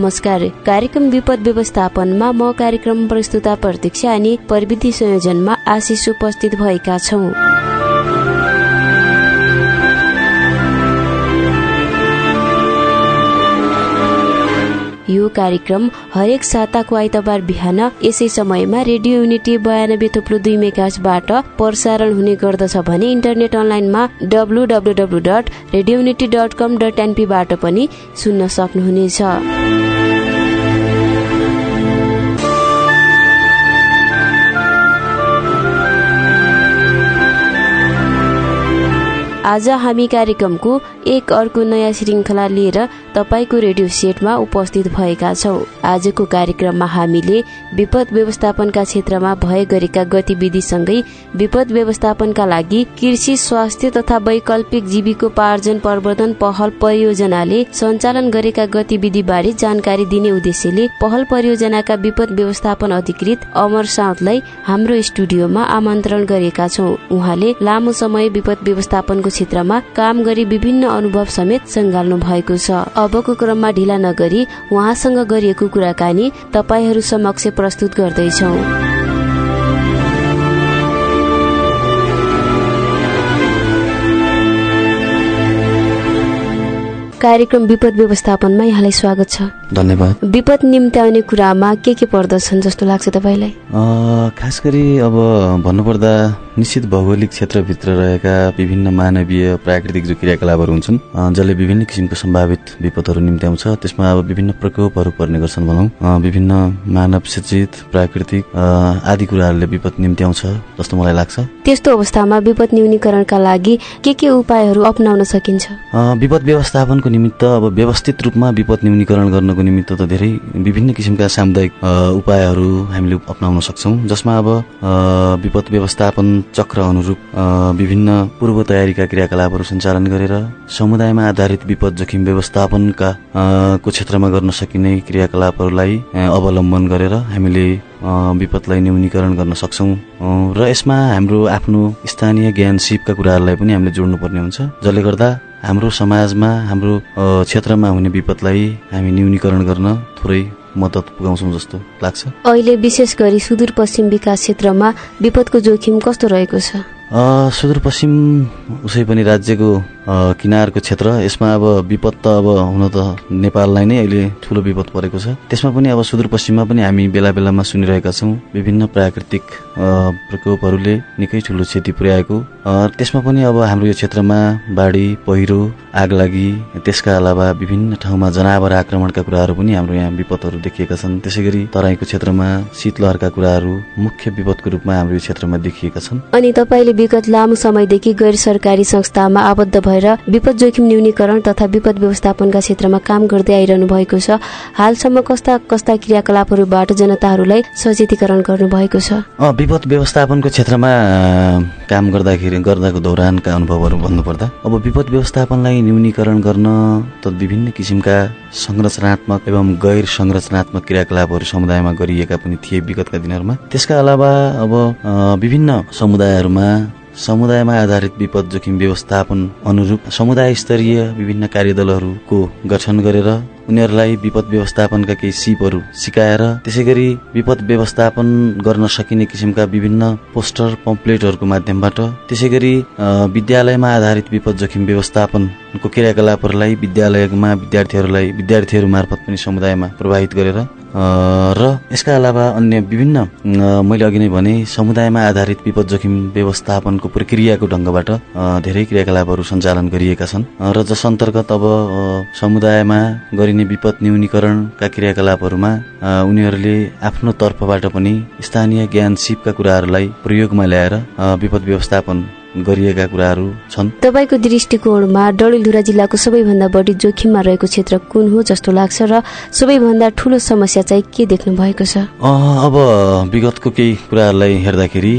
नमस्कार। कार्यक्रम विपद व्यवस्थापनमा म कार्यक्रम प्रस्तुता प्रतीक्षा अनि प्रविधि संयोजनमा आशिष उपस्थित भएका छौँ। यो कार्यक्रम हरेक साताको आइतबार बिहान यसै समयमा रेडियो युनिटी बयानब्बे थुप्रो दुई मेगासबाट प्रसारण हुने गर्दछ भने इन्टरनेट अनलाइनमा W W W dot radio unity dot com dot एनपीबाट पनि सुन्न सक्नुहुनेछ। आज हामी कार्यक्रमको एक अर्को नयाँ श्रृङ्खला लिएर तपाईँको रेडियो सेटमा उपस्थित भएका छौँ। आजको कार्यक्रममा हामीले विपद व्यवस्थापनका क्षेत्रमा भए गरेका गतिविधिसँगै विपद व्यवस्थापनका लागि कृषि स्वास्थ्य तथा वैकल्पिक जीविकोपार्जन प्रवर्धन पहल परियोजनाले सञ्चालन गरेका गतिविधि बारे जानकारी दिने उद्देश्यले पहल परियोजनाका विपद व्यवस्थापन अधिकृत अमर साउदलाई हाम्रो स्टुडियोमा आमन्त्रण गरेका छौँ। उहाँले लामो समय विपद व्यवस्थापनको क्षेत्रमा काम गरी विभिन्न अनुभव समेत सङ्घाल्नु भएको छ। अबको क्रममा ढिला नगरी उहाँसँग गरिएको कुराकानी तपाईँहरू समक्ष प्रस्तुत गर्दैछौ। कार्यक्रम विपद व्यवस्थापनमा यहाँलाई स्वागत छ। धन्यवाद। विपद निम्त्याउने कुरामा के के पर्दछन् जस्तो लाग्छ तपाईँलाई? खास गरी अब भन्नुपर्दा निश्चित भौगोलिक क्षेत्रभित्र रहेका विभिन्न मानवीय प्राकृतिक जो क्रियाकलापहरू हुन्छन् जसले विभिन्न किसिमको सम्भावित विपदहरू निम्त्याउँछ त्यसमा अब विभिन्न प्रकोपहरू पर्ने गर्छन् भनौँ। विभिन्न मानव सचेत प्राकृतिक आदि कुराहरूले विपद निम्त्याउँछ जस्तो मलाई लाग्छ। त्यस्तो अवस्थामा विपद न्यूनीकरणका लागि के के उपायहरू अप्नाउन सकिन्छ? विपद व्यवस्थापनको निमित्त अब व्यवस्थित रूपमा विपद न्यूनीकरण गर्नको निमित्त त धेरै विभिन्न किसिमका सामुदायिक उपायहरू हामीले अप्नाउन सक्छौँ जसमा अब विपद व्यवस्थापन चक्र अनुरूप विभिन्न पूर्व तयारीका क्रियाकलापहरू सञ्चालन गरेर समुदायमा आधारित विपद जोखिम व्यवस्थापनका को क्षेत्रमा गर्न सकिने क्रियाकलापहरूलाई अवलम्बन गरेर हामीले विपदलाई न्यूनीकरण गर्न सक्छौँ। र यसमा हाम्रो आफ्नो स्थानीय ज्ञान सिपका कुराहरूलाई पनि हामीले जोड्नुपर्ने हुन्छ जसले गर्दा हाम्रो समाजमा हाम्रो क्षेत्रमा हुने विपदलाई हामी न्यूनीकरण गर्न थोरै मद्दत पुगाउँछौँ जस्तो लाग्छ। अहिले विशेष गरी सुदूरपश्चिम विकास क्षेत्रमा विपदको जोखिम कस्तो रहेको छ? सुदूरपश्चिम उसै पनि राज्यको किनारको क्षेत्र यसमा अब विपद त अब हुन त नेपाललाई नै अहिले ठुलो विपद परेको छ। त्यसमा पनि अब सुदूरपश्चिममा पनि हामी बेला बेलामा सुनिरहेका छौँ। विभिन्न प्राकृतिक प्रकोपहरूले निकै ठुलो क्षति पुर्याएको। त्यसमा पनि अब हाम्रो यो क्षेत्रमा बाढी पहिरो आग लागि त्यसका अलावा विभिन्न ठाउँमा जनावर आक्रमणका कुराहरू पनि हाम्रो यहाँ विपदहरू देखिएका छन्। त्यसै गरी तराईको क्षेत्रमा शीतलहरका कुराहरू मुख्य विपदको रूपमा हाम्रो यो क्षेत्रमा देखिएका छन्। अनि तपाईँले विगत लामो समयदेखि गैर सरकारी संस्थामा आबद्ध भएर विपद जोखिम न्यूनीकरण तथा विपद व्यवस्थापनका क्षेत्रमा काम गर्दै आइरहनु भएको छ। हालसम्म कस्ता कस्ता क्रियाकलापहरूबाट जनताहरूलाई सचेतीकरण गर्नु भएको छ विपद व्यवस्थापनको क्षेत्रमा काम गर्दाखेरि गर्दाको दौरानका अनुभवहरू भन्नुपर्दा अब विपद व्यवस्थापनलाई न्यूनीकरण गर्न त विभिन्न किसिमका संरचनात्मक एवं गैर संरचनात्मक क्रियाकलापहरू समुदायमा गरिएका पनि थिए विगतका दिनहरूमा। त्यसका अलावा अब विभिन्न समुदायहरूमा समुदायमा आधारित विपद जोखिम व्यवस्थापन अनुरूप समुदाय स्तरीय विभिन्न कार्यदलहरूको गठन गरेर उनीहरूलाई विपद व्यवस्थापनका केही सिपहरू सिकाएर त्यसै गरी विपद व्यवस्थापन गर्न सकिने किसिमका विभिन्न पोस्टर पम्पलेटहरूको माध्यमबाट त्यसै गरी विद्यालयमा आधारित विपद जोखिम व्यवस्थापनको क्रियाकलापहरूलाई विद्यालयमा विद्यार्थीहरूलाई विद्यार्थीहरू मार्फत पनि समुदायमा प्रभावित गरेर र यसका अलावा अन्य विभिन्न मैले अघि नै भने समुदायमा आधारित विपद जोखिम व्यवस्थापनको प्रक्रियाको ढङ्गबाट धेरै क्रियाकलापहरू सञ्चालन गरिएका छन्। र जस अन्तर्गत अब समुदायमा गरिने विपद न्यूनीकरणका क्रियाकलापहरूमा उनीहरूले आफ्नो तर्फबाट पनि स्थानीय ज्ञान सिपका कुराहरूलाई प्रयोगमा ल्याएर विपद व्यवस्थापन गरिएका कुराहरू छन्। तपाईँको दृष्टिकोणमा डडेलधुरा जिल्लाको सबैभन्दा बढी जोखिममा रहेको क्षेत्र कुन हो जस्तो लाग्छ र सबैभन्दा ठुलो समस्या चाहिँ के देख्नु भएको छ? अब विगतको केही कुराहरूलाई हेर्दाखेरि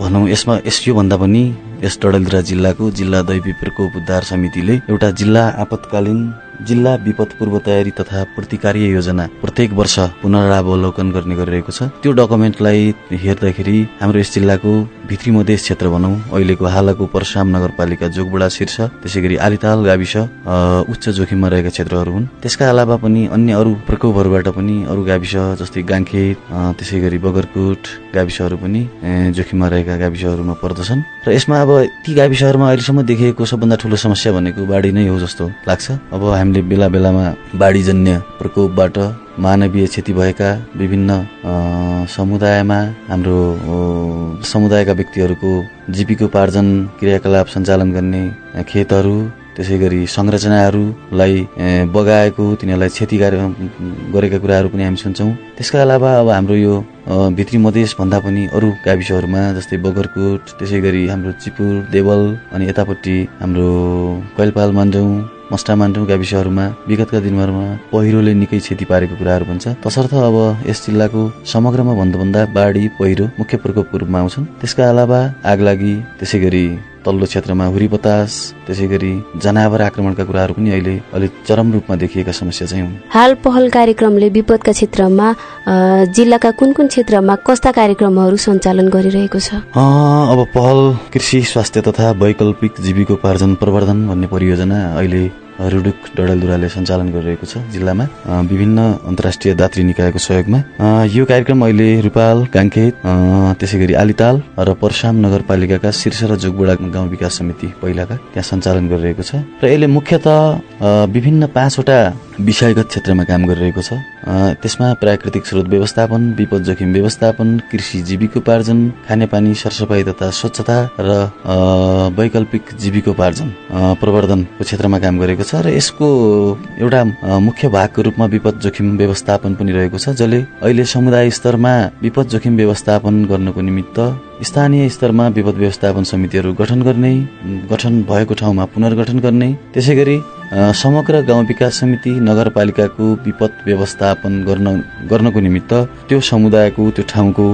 भनौँ यसमा यस योभन्दा पनि यस डडेलधुरा जिल्लाको जिल्ला दैवी प्रकोप उद्धार समितिले एउटा जिल्ला आपतकालीन जिल्ला विपद पूर्व तयारी तथा प्रतिकार्य योजना प्रत्येक वर्ष पुनरावलोकन गर्ने गरिरहेको छ। त्यो डकुमेन्टलाई हेर्दाखेरि हाम्रो यस जिल्लाको भित्री मधेस क्षेत्र भनौँ अहिलेको हालको परशुराम नगरपालिका जोगबुडा शीर्ष त्यसै गरी आलिताल गाविस उच्च जोखिममा रहेका क्षेत्रहरू हुन्। त्यसका अलावा पनि अन्य अरू प्रकोपहरूबाट पनि अरू गाविस जस्तै गाङ्खेत त्यसै गरी बगरकुट गाविसहरू पनि जोखिममा रहेका गाविसहरूमा पर्दछन्। र यसमा अब ती गाविसहरूमा अहिलेसम्म देखिएको सबभन्दा ठुलो समस्या भनेको बाढी नै हो जस्तो लाग्छ। अब हामीले बेला बेलामा बाढीजन्य प्रकोपबाट मानवीय क्षति भएका विभिन्न समुदायमा हाम्रो समुदायका व्यक्तिहरूको जीविकोपार्जन क्रियाकलाप सञ्चालन गर्ने खेतहरू त्यसै गरी संरचनाहरूलाई बगाएको तिनीहरूलाई क्षति गरेका कुराहरू पनि हामी सुन्छौँ। त्यसका अलावा अब हाम्रो यो भित्री मधेस भन्दा पनि अरू गाविसहरूमा जस्तै बगरकोट त्यसै गरी हाम्रो चिपुर देवल अनि यतापट्टि हाम्रो कैलपाल मान्जौँ मस्टा मान्टौँ गाविसहरूमा विगतका दिनहरूमा पहिरोले निकै क्षति पारेको कुराहरू भन्छ। तसर्थ अब यस जिल्लाको समग्रमा भन्दा बाढी पहिरो मुख्य प्रकोपको रूपमा आउँछन्। त्यसका अलावा आगलागी त्यसै गरी तल्लो क्षेत्रमा हुरी बतास त्यसै गरी जनावर आक्रमणका कुराहरू पनि अहिले अलिक चरम रूपमा देखिएका समस्या चाहिँ हुन्। हाल पहल कार्यक्रमले विपदका क्षेत्रमा जिल्लाका कुन कुन क्षेत्रमा कस्ता कार्यक्रमहरू सञ्चालन गरिरहेको छ? अब पहल कृषि स्वास्थ्य तथा वैकल्पिक जीविकोपार्जन प्रवर्धन भन्ने परियोजना अहिले रुडुक डडेलधुराले सञ्चालन गरिरहेको छ जिल्लामा। विभिन्न अन्तर्राष्ट्रिय दात्री निकायको सहयोगमा। यो कार्यक्रम अहिले रूपाल काङ्खेत त्यसै गरी आलिताल र परसाम नगरपालिकाका शीर्ष र जोगबुडा गाउँ विकास समिति पहिलाका त्यहाँ सञ्चालन गरिरहेको छ। र यसले मुख्यत विभिन्न पाँचवटा विषयगत क्षेत्रमा काम गरिरहेको छ। त्यसमा प्राकृतिक स्रोत व्यवस्थापन विपद जोखिम व्यवस्थापन कृषि जीविकोपार्जन खानेपानी सरसफाइ तथा स्वच्छता र वैकल्पिक जीविकोपार्जन प्रवर्धनको क्षेत्रमा काम गरेको छ र यसको एउटा मुख्य भागको रूपमा विपद जोखिम व्यवस्थापन पनि रहेको छ जसले अहिले समुदाय स्तरमा विपद जोखिम व्यवस्थापन गर्नको निमित्त स्थानीय स्तरमा विपद व्यवस्थापन समितिहरू गठन गर्ने गठन भएको ठाउँमा पुनर्गठन गर्ने त्यसै गरी समग्र गाउँ विकास समिति नगरपालिकाको विपद व्यवस्थापन गर्न गर्नको निमित्त त्यो समुदायको त्यो ठाउँको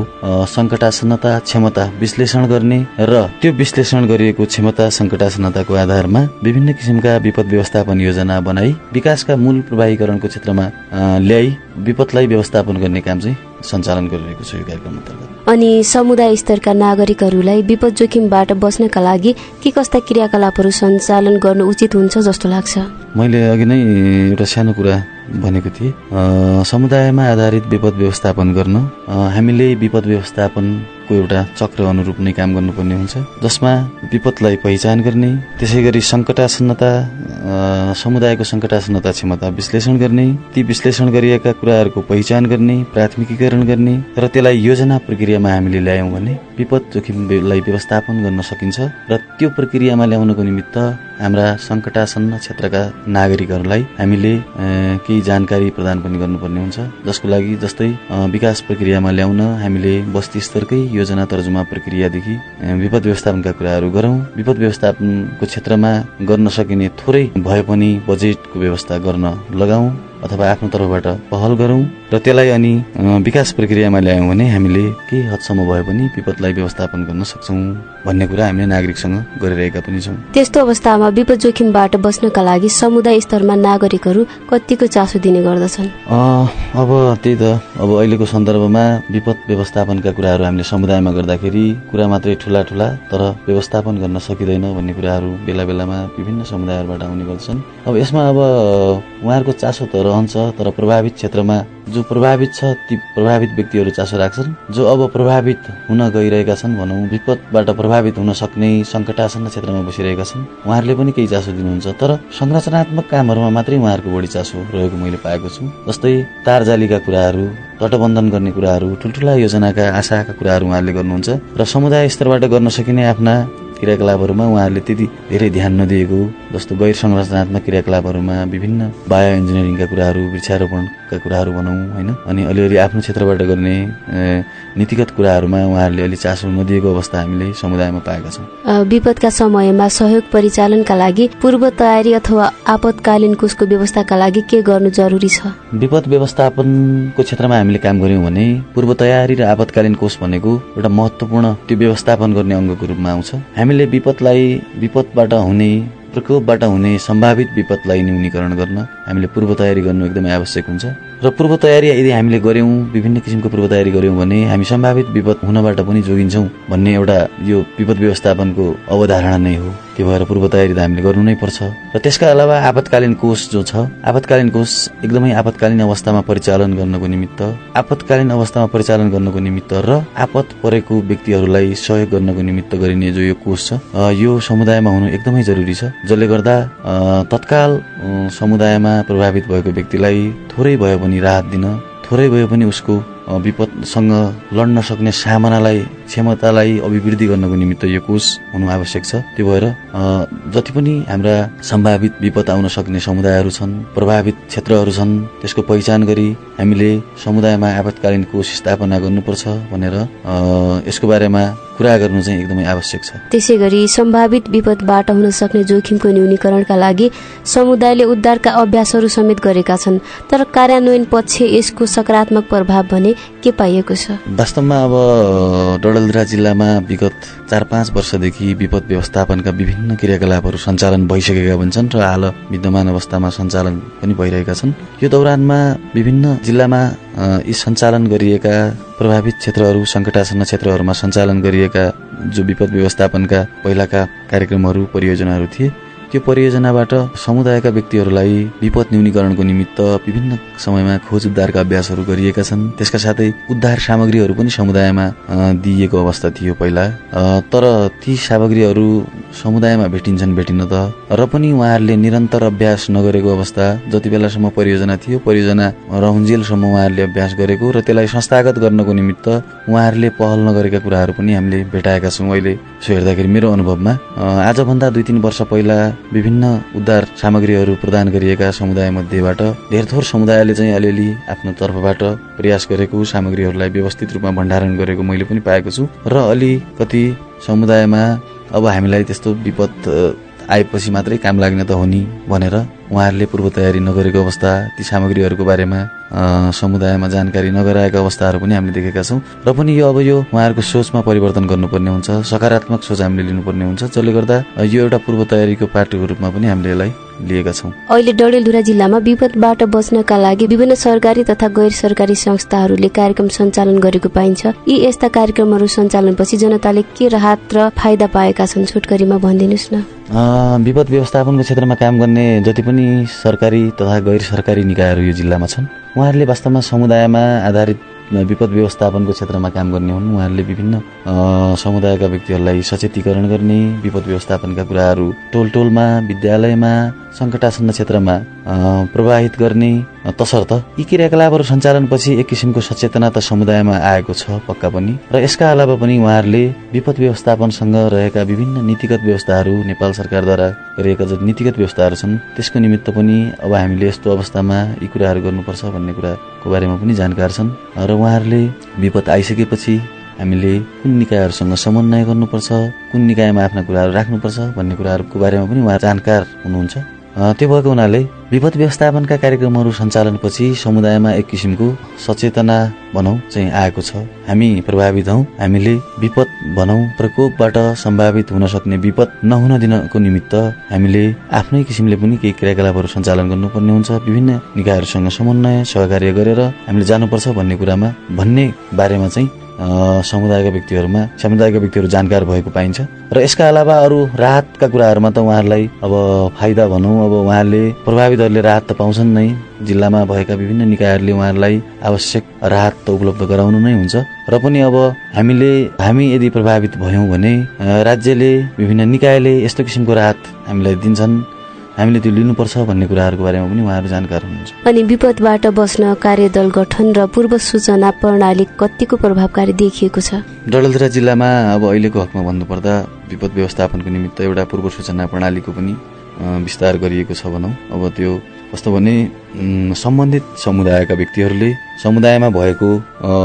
सङ्कटासन्नता क्षमता विश्लेषण गर्ने र त्यो विश्लेषण गरिएको क्षमता सङ्कटासन्नताको आधारमा विभिन्न किसिमका विपद व्यवस्थापन योजना बनाई विकासका मूल प्रवाहीकरणको क्षेत्रमा ल्याई विपदलाई व्यवस्थापन गर्ने काम चाहिँ सञ्चालन गरिरहेको छ यो कार्यक्रम अन्तर्गत। अनि समुदाय स्तरका नागरिकहरूलाई विपद जोखिमबाट बच्नका लागि के कस्ता क्रियाकलापहरू सञ्चालन गर्नु उचित हुन्छ जस्तो लाग्छ? मैले अघि नै एउटा सानो कुरा भनेको थिएँ। समुदायमा आधारित विपद व्यवस्थापन गर्न। हामीले विपद व्यवस्थापनको एउटा चक्र अनुरूप नै काम गर्नुपर्ने हुन्छ। जसमा विपदलाई पहिचान गर्ने त्यसै गरी सङ्कटासन्नता समुदायको सङ्कटासन्नता क्षमता विश्लेषण गर्ने ती विश्लेषण गरिएका कुराहरूको पहिचान गर्ने प्राथमिकीकरण गर्ने र त्यसलाई योजना प्रक्रियामा हामीले ल्यायौँ भने विपद जोखिमलाई व्यवस्थापन गर्न सकिन्छ र त्यो प्रक्रियामा ल्याउनको निमित्त हाम्रा सङ्कटासन्न क्षेत्रका नागरिकहरूलाई हामीले केही जानकारी प्रदान पनि गर्नुपर्ने हुन्छ। जसको लागि जस्तै विकास प्रक्रियामा ल्याउन हामीले बस्ती स्तरकै योजना तर्जुमा प्रक्रियादेखि विपद व्यवस्थापनका कुराहरू गरौँ। विपद व्यवस्थापनको क्षेत्रमा गर्न सकिने थोरै भए पनि बजेटको व्यवस्था गर्न लगाऊ अथवा आफ्नो तर्फबाट पहल गरौँ। र त्यसलाई अनि विकास प्रक्रियामा ल्यायौँ भने हामीले केही हदसम्म भए पनि विपदलाई व्यवस्थापन गर्न सक्छौँ भन्ने कुरा हामीले नागरिकसँग गरिरहेका पनि छौँ। त्यस्तो अवस्थामा विपद जोखिमबाट बस्नका लागि समुदाय स्तरमा नागरिकहरू कतिको चासो दिने गर्दछन्? अब त्यही त अब अहिलेको सन्दर्भमा विपद व्यवस्थापनका कुराहरू हामीले समुदायमा गर्दाखेरि कुरा मात्रै ठुला ठुला तर व्यवस्थापन गर्न सकिँदैन भन्ने कुराहरू बेला बेलामा विभिन्न समुदायहरूबाट आउने गर्छन् अब यसमा अब उहाँहरूको चासो त रहन्छ तर प्रभावित क्षेत्रमा जो प्रभावित छ ती प्रभावित व्यक्तिहरू चासो राख्छन्। जो अब प्रभावित हुन गइरहेका छन् भनौँ विपदबाट प्रभावित हुन सक्ने सङ्कटासन्न क्षेत्रमा बसिरहेका छन् उहाँहरूले पनि केही चासो दिनुहुन्छ। तर संरचनात्मक कामहरूमा मात्रै उहाँहरूको बढी चासो रहेको मैले पाएको छु। जस्तै तारजालीका कुराहरू तटबन्धन गर्ने कुराहरू ठुल्ठुला योजनाका आशाका कुराहरू उहाँहरूले गर्नुहुन्छ र समुदाय स्तरबाट गर्न सकिने आफ्ना क्रियाकलापहरूमा उहाँहरूले त्यति धेरै ध्यान नदिएको जस्तो गैर संरचनात्मक क्रियाकलापहरूमा विभिन्न बायो इन्जिनियरिङका कुराहरू वृक्षारोपणका कुराहरू भनौँ होइन? अनि अलिअलि आफ्नो क्षेत्रबाट गर्ने नीतिगत कुराहरूमा उहाँहरूले अलि चासो नदिएको अवस्था हामीले समुदायमा पाएका छौँ। विपदका समयमा सहयोग परिचालनका लागि पूर्व तयारी अथवा आपतकालीन कोषको व्यवस्थाका लागि के गर्नु जरुरी छ? विपद व्यवस्थापनको क्षेत्रमा हामीले काम गर्यौँ भने पूर्व तयारी र आपतकालीन कोष भनेको एउटा महत्त्वपूर्ण त्यो व्यवस्थापन गर्ने अङ्गको रूपमा आउँछ। हामीले विपदलाई विपदबाट हुने प्रकोपबाट हुने सम्भावित विपदलाई न्यूनीकरण गर्न हामीले पूर्व तयारी गर्नु एकदमै आवश्यक हुन्छ। र पूर्व तयारी यदि हामीले गऱ्यौँ विभिन्न किसिमको पूर्व तयारी गऱ्यौँ भने हामी सम्भावित विपद हुनबाट पनि जोगिन्छौँ भन्ने एउटा यो विपद व्यवस्थापनको अवधारणा नै हो। त्यो भएर पूर्व तयारी त हामीले गर्नु नै पर्छ। र त्यसका अलावा आपतकालीन कोष जो छ आपतकालीन कोष एकदमै आपतकालीन अवस्थामा परिचालन गर्नको निमित्त आपतकालीन अवस्थामा परिचालन गर्नको निमित्त र आपत परेको व्यक्तिहरूलाई सहयोग गर्नको निमित्त गरिने जो यो कोष छ यो समुदायमा हुनु एकदमै जरुरी छ। जसले गर्दा तत्काल समुदायमा प्रभावित भएको व्यक्तिलाई थोरै भए पनि राहत दिन थोरै भए पनि उसको विपदसँग लड्न सक्ने सामनालाई क्षमतालाई अभिवृद्धि गर्नको निमित्त यो कोष हुनु आवश्यक छ। त्यो भएर जति पनि हाम्रा सम्भावित विपद आउन सक्ने समुदायहरू छन् प्रभावित क्षेत्रहरू छन् त्यसको पहिचान गरी हामीले समुदायमा आपतकालीन कोष स्थापना गर्नुपर्छ भनेर यसको बारेमा कुरा गर्नु चाहिँ एकदमै आवश्यक छ। त्यसै गरी सम्भावित विपदबाट हुन सक्ने जोखिमको न्यूनीकरणका लागि समुदायले उद्धारका अभ्यासहरू समेत गरेका छन् तर कार्यान्वयन पक्ष यसको सकारात्मक प्रभाव भने के पाइएको छ? वास्तवमा अब डडेलधुरा जिल्लामा विगत चार पाँच वर्षदेखि विपद व्यवस्थापनका विभिन्न क्रियाकलापहरू सञ्चालन भइसकेका हुन्छन् र हाल विद्यमान अवस्थामा सञ्चालन पनि भइरहेका छन्। यो दौरानमा विभिन्न जिल्लामा यी सञ्चालन गरिएका प्रभावित क्षेत्रहरू सङ्कटासन्न क्षेत्रहरूमा सञ्चालन गरिएका जो विपद व्यवस्थापनका पहिलाका कार्यक्रमहरू परियोजनाहरू थिए त्यो परियोजनाबाट समुदायका व्यक्तिहरूलाई विपद न्यूनीकरणको निमित्त विभिन्न समयमा खोज उद्धारका अभ्यासहरू गरिएका छन्। त्यसका साथै उद्धार सामग्रीहरू पनि समुदायमा दिइएको अवस्था थियो पहिला। तर ती सामग्रीहरू समुदायमा भेटिन्छन् भेटिन त। र पनि उहाँहरूले निरन्तर अभ्यास नगरेको अवस्था जति बेलासम्म परियोजना थियो परियोजना रहन्जेलसम्म उहाँहरूले अभ्यास गरेको र त्यसलाई संस्थागत गर्नको निमित्त उहाँहरूले पहल नगरेका कुराहरू पनि हामीले भेटाएका छौँ अहिले। सो हेर्दाखेरि मेरो अनुभवमा आजभन्दा दुई तिन वर्ष पहिला विभिन्न उद्धार सामग्रीहरू प्रदान गरिएका समुदाय मध्येबाट धेर थोर समुदायले चाहिँ अलिअलि आफ्नो तर्फबाट प्रयास गरेको सामग्रीहरूलाई व्यवस्थित रूपमा भण्डारण गरेको मैले पनि पाएको छु। र अलिकति समुदायमा अब हामीलाई त्यस्तो विपद आएपछि मात्रै काम लाग्ने त हो नि भनेर उहाँहरूले पूर्व तयारी नगरेको अवस्था ती सामग्रीहरूको बारेमा समुदायमा जानकारी नगराएका अवस्थाहरू पनि हामीले देखेका छौँ। र पनि यो अब यो उहाँहरूको सोचमा परिवर्तन गर्नुपर्ने हुन्छ सकारात्मक सोच हामीले लिनुपर्ने हुन्छ। जसले गर्दा यो एउटा पूर्व तयारीको पाटोको रूपमा पनि हामीले यसलाई लिएका छौँ। अहिले डडेलधुरा जिल्लामा विपदबाट बच्नका लागि विभिन्न सरकारी तथा गैर सरकारी संस्थाहरूले कार्यक्रम सञ्चालन गरेको पाइन्छ। यी यस्ता कार्यक्रमहरू सञ्चालनपछि जनताले के राहत र फाइदा पाएका छन् छोटकरीमा भनिदिनुहोस् न। विपद व्यवस्थापनको क्षेत्रमा काम गर्ने जति पनि सरकारी तथा गैर सरकारी निकायहरू यो जिल्लामा छन् उहाँहरूले वास्तवमा समुदायमा आधारित विपद व्यवस्थापनको क्षेत्रमा काम गर्ने हुन्। उहाँहरूले विभिन्न समुदायका व्यक्तिहरूलाई सचेतीकरण गर्ने विपद व्यवस्थापनका कुराहरू टोल टोलमा विद्यालयमा सङ्कटासन्न क्षेत्रमा प्रवाहित गर्ने तसर्थ यी क्रियाकलापहरू सञ्चालनपछि एक किसिमको सचेतना त समुदायमा आएको छ पक्का पनि। र यसका अलावा पनि उहाँहरूले विपद व्यवस्थापनसँग रहेका विभिन्न नीतिगत व्यवस्थाहरू नेपाल सरकारद्वारा गरिएका जो नीतिगत व्यवस्थाहरू छन् त्यसको निमित्त पनि अब हामीले यस्तो अवस्थामा यी कुराहरू गर्नुपर्छ भन्ने कुराको बारेमा पनि जानकार छन्। र उहाँहरूले विपद आइसकेपछि हामीले कुन निकायहरूसँग समन्वय गर्नुपर्छ कुन निकायमा आफ्ना कुराहरू राख्नुपर्छ भन्ने कुराहरूको बारेमा पनि उहाँ जानकार हुनुहुन्छ। त्यो भएको हुनाले विपद व्यवस्थापनका कार्यक्रमहरू सञ्चालनपछि समुदायमा एक किसिमको सचेतना भनौँ चाहिँ आएको छ। हामी प्रभावित हौ। हामीले विपद भनौँ प्रकोपबाट सम्भावित हुन सक्ने विपद नहुन दिनको निमित्त हामीले आफ्नै किसिमले पनि केही क्रियाकलापहरू सञ्चालन गर्नुपर्ने हुन्छ। विभिन्न निकायहरूसँग समन्वय सहकार्य गरेर हामीले जानुपर्छ भन्ने कुरामा भन्ने बारेमा चाहिँ समुदायका व्यक्तिहरूमा समुदायका व्यक्तिहरू जानकार भएको पाइन्छ। र यसका अलावा अरू राहतका कुराहरूमा त उहाँहरूलाई अब फाइदा भनौँ अब उहाँहरूले प्रभावितहरूले राहत त पाउँछन् नै। जिल्लामा भएका विभिन्न निकायहरूले उहाँहरूलाई आवश्यक राहत त उपलब्ध गराउनु नै हुन्छ। र पनि अब हामीले हामी यदि प्रभावित भयौँ भने राज्यले विभिन्न निकायले यस्तो किसिमको राहत हामीलाई दिन्छन्। हामीले त्यो लिनुपर्छ भन्ने कुराहरूको बारेमा पनि उहाँहरू जानकार हुनुहुन्छ। अनि विपदबाट बस्न कार्यदल गठन र पूर्व सूचना प्रणाली कतिको प्रभावकारी देखिएको छ? डडेलधुरा जिल्लामा अब अहिलेको हकमा भन्नुपर्दा विपद व्यवस्थापनको निमित्त एउटा पूर्व सूचना प्रणालीको पनि विस्तार गरिएको छ भनौँ। अब त्यो कस्तो भने सम्बन्धित समुदायका व्यक्तिहरूले समुदायमा भएको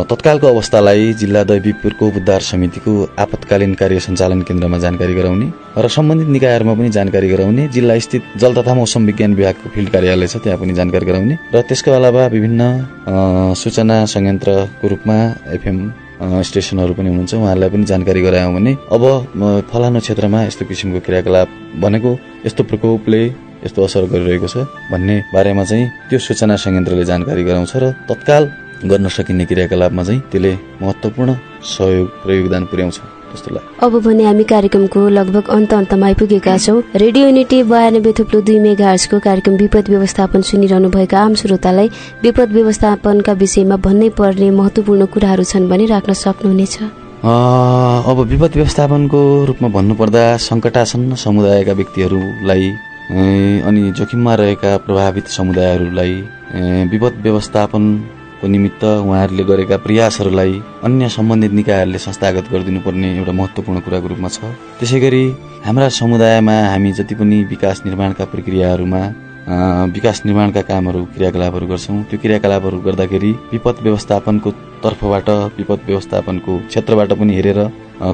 तत्कालको अवस्थालाई जिल्ला दैवी प्रकोप उद्धार समितिको आपतकालीन कार्य सञ्चालन केन्द्रमा जानकारी गराउने र सम्बन्धित निकायहरूमा पनि जानकारी गराउने जिल्ला स्थित जल तथा मौसम विज्ञान विभागको फिल्ड कार्यालय छ त्यहाँ पनि जानकारी गराउने र त्यसको अलावा विभिन्न सूचना संयन्त्रको रूपमा एफएम स्टेसनहरू पनि हुनुहुन्छ। उहाँहरूलाई पनि जानकारी गरायौँ भने अब फलानु क्षेत्रमा यस्तो किसिमको क्रियाकलाप भनेको यस्तो प्रकोपले यस्तो असर गरिरहेको छ भन्ने बारेमा चाहिँ त्यो सूचना संयन्त्रले जानकारी गराउँछ र तत्काल गर्न सकिने क्रियाकलापमा चाहिँ त्यसले महत्त्वपूर्ण सहयोग र योगदान पुर्याउँछ जस्तो लाग्छ अब भने हामी कार्यक्रमको लगभग अन्त अन्तमा आइपुगेका छौँ। रेडियो युनिटी बयानब्बे थुप्लो दुई मेगार्सको कार्यक्रम विपद व्यवस्थापन सुनिरहनु भएका आम श्रोतालाई विपद व्यवस्थापनका विषयमा भन्नै पर्ने महत्वपूर्ण कुराहरू छन् भने राख्न सक्नुहुनेछ। अब विपद व्यवस्थापनको रूपमा भन्नुपर्दा सङ्कटासन्न समुदायका व्यक्तिहरूलाई अनि जोखिममा रहेका प्रभावित समुदायहरूलाई विपद व्यवस्थापनको निमित्त उहाँहरूले गरेका प्रयासहरूलाई अन्य सम्बन्धित निकायहरूले संस्थागत गरिदिनुपर्ने एउटा महत्त्वपूर्ण कुराको रूपमा छ। त्यसै गरी हाम्रा समुदायमा हामी जति पनि विकास निर्माणका प्रक्रियाहरूमा विकास निर्माणका कामहरू क्रियाकलापहरू गर्छौँ त्यो क्रियाकलापहरू गर्दाखेरि विपद व्यवस्थापनको तर्फबाट विपद व्यवस्थापनको क्षेत्रबाट पनि हेरेर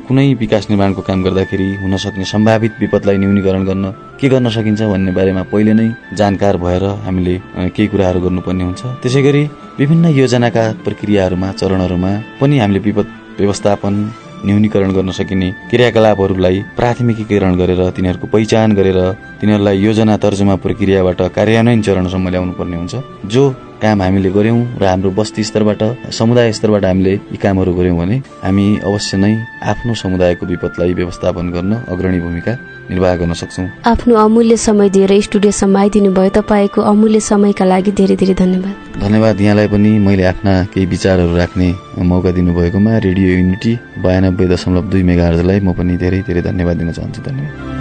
कुनै विकास निर्माणको काम गर्दाखेरि हुन सक्ने सम्भावित विपदलाई न्यूनीकरण गर्न के गर्न सकिन्छ भन्ने बारेमा पहिले नै जानकार भएर हामीले केही कुराहरू गर्नुपर्ने हुन्छ। त्यसै विभिन्न योजनाका प्रक्रियाहरूमा चरणहरूमा पनि हामीले विपद व्यवस्थापन न्यूनीकरण गर्न सकिने क्रियाकलापहरूलाई प्राथमिकीकरण गरेर तिनीहरूको पहिचान गरेर तिनीहरूलाई योजना तर्जुमा प्रक्रियाबाट कार्यान्वयन चरणसम्म ल्याउनु पर्ने हुन्छ जो काम हामीले गऱ्यौँ र हाम्रो बस्ती स्तरबाट समुदाय स्तरबाट हामीले यी कामहरू गऱ्यौँ भने हामी अवश्य नै आफ्नो समुदायको विपदलाई व्यवस्थापन गर्न अग्रणी भूमिका निर्वाह गर्न सक्छौँ। आफ्नो अमूल्य समय दिएर स्टुडियोसम्म आइदिनु भयो तपाईँको अमूल्य समयका लागि धेरै धेरै धन्यवाद। धन्यवाद। यहाँलाई पनि मैले आफ्ना केही विचारहरू राख्ने मौका दिनुभएकोमा रेडियो युनिटी बयानब्बे दशमलव दुई मेगाहरूलाई म पनि धेरै धेरै धन्यवाद दिन चाहन्छु। धन्यवाद।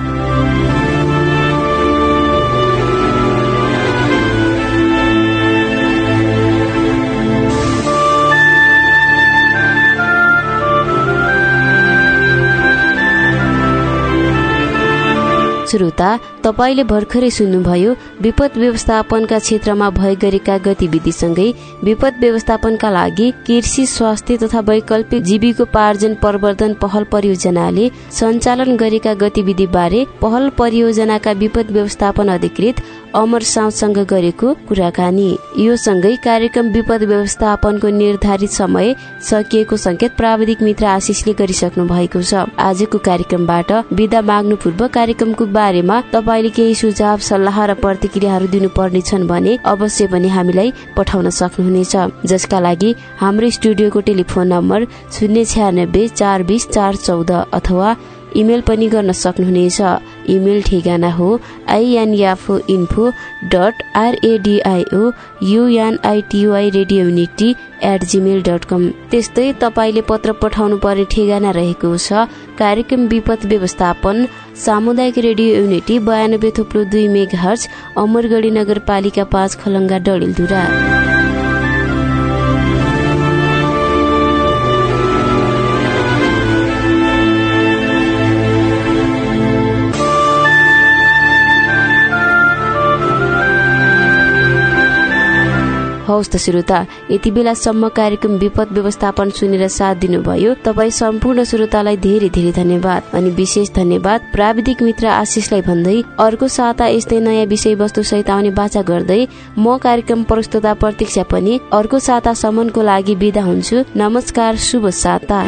श्रोता तपाईँले भर्खरै सुन्नुभयो विपद व्यवस्थापनका क्षेत्रमा भए गरेका गतिविधिसँगै विपद व्यवस्थापनका लागि कृषि स्वास्थ्य तथा वैकल्पिक जीविकोपार्जन प्रवर्धन पहल परियोजनाले सञ्चालन गरेका गतिविधि बारे पहल परियोजनाका विपद व्यवस्थापन अधिकृत अमर साउसँग गरेको कुराकानी। यो सँगै कार्यक्रम विपद व्यवस्थापनको निर्धारित समय सकिएको संकेत प्राविधिक मित्र आशिषले गरिसक्नु भएको छ। आजको कार्यक्रमबाट विदा माग्नु पूर्व कार्यक्रमको बारेमा तपाईँले केही सुझाव सल्लाह र प्रतिक्रियाहरू दिनुपर्ने छन् भने अवश्य पनि हामीलाई पठाउन सक्नुहुनेछ। जसका लागि हाम्रो स्टुडियोको टेलिफोन नम्बर शून्य छ्यानब्बे चार बिस चार चौध अथवा इमेल पनि गर्न सक्नुहुनेछ। इमेल ठेगाना हो I N F O info dot U N I T Y Radio Unity at Gmail dot com त्यस्तै तपाईँले पत्र पठाउनु पर्ने ठेगाना रहेको छ। कार्यक्रम विपद व्यवस्थापन सामुदायिक रेडियो युनिटी बयानब्बे थुप्रो दुई मेघ हर्च अमरगढी नगरपालिका पाँच खलङ्गा डडेलधुरा। हौस् त श्रोता यति बेलासम्म कार्यक्रम विपद व्यवस्थापन सुनेर साथ दिनुभयो तपाईँ सम्पूर्ण श्रोतालाई धेरै धेरै धन्यवाद। अनि विशेष धन्यवाद प्राविधिक मित्र आशिषलाई भन्दै अर्को साता यस्तै नयाँ विषयवस्तु सहित आउने बाचा गर्दै म कार्यक्रम प्रस्तुता प्रतीक्षा पनि अर्को सातासम्मको लागि विदा हुन्छु। नमस्कार शुभ साता।